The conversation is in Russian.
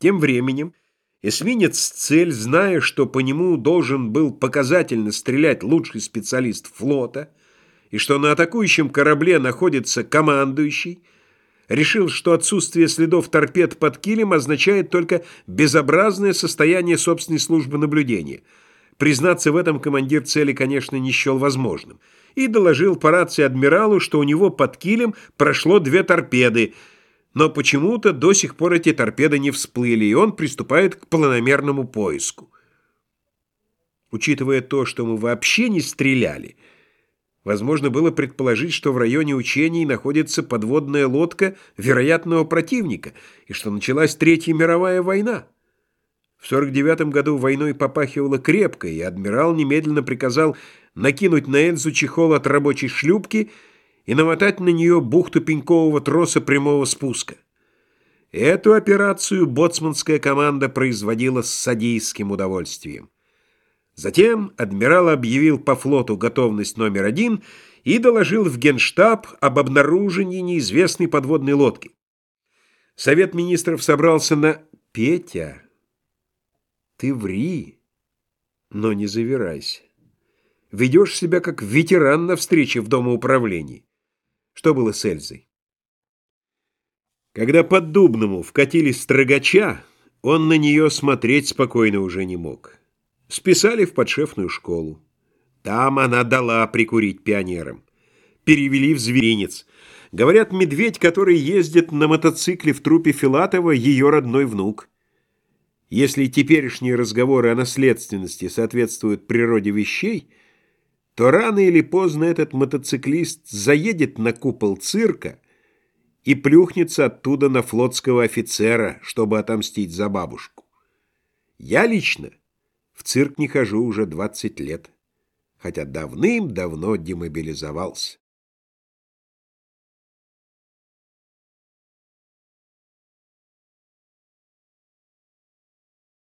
Тем временем эсминец «Цель», зная, что по нему должен был показательно стрелять лучший специалист флота, и что на атакующем корабле находится командующий, решил, что отсутствие следов торпед под килем означает только безобразное состояние собственной службы наблюдения. Признаться в этом командир цели, конечно, не счел возможным. И доложил по рации адмиралу, что у него под килем прошло две торпеды, но почему-то до сих пор эти торпеды не всплыли, и он приступает к планомерному поиску. Учитывая то, что мы вообще не стреляли, Возможно было предположить, что в районе учений находится подводная лодка вероятного противника и что началась Третья мировая война. В 49 году войной попахивало крепко, и адмирал немедленно приказал накинуть на Эльзу чехол от рабочей шлюпки и намотать на нее бухту пенькового троса прямого спуска. Эту операцию боцманская команда производила с садийским удовольствием. Затем адмирал объявил по флоту готовность номер один и доложил в генштаб об обнаружении неизвестной подводной лодки. Совет министров собрался на «Петя, ты ври, но не завирайся. Ведешь себя как ветеран на встрече в Домоуправлении». Что было с Эльзой? Когда под Дубному вкатили строгача, он на нее смотреть спокойно уже не мог. Списали в подшефную школу. Там она дала прикурить пионерам. Перевели в зверинец. Говорят, медведь, который ездит на мотоцикле в трупе Филатова, ее родной внук. Если теперешние разговоры о наследственности соответствуют природе вещей, то рано или поздно этот мотоциклист заедет на купол цирка и плюхнется оттуда на флотского офицера, чтобы отомстить за бабушку. Я лично в цирк не хожу уже 20 лет, хотя давным-давно демобилизовался.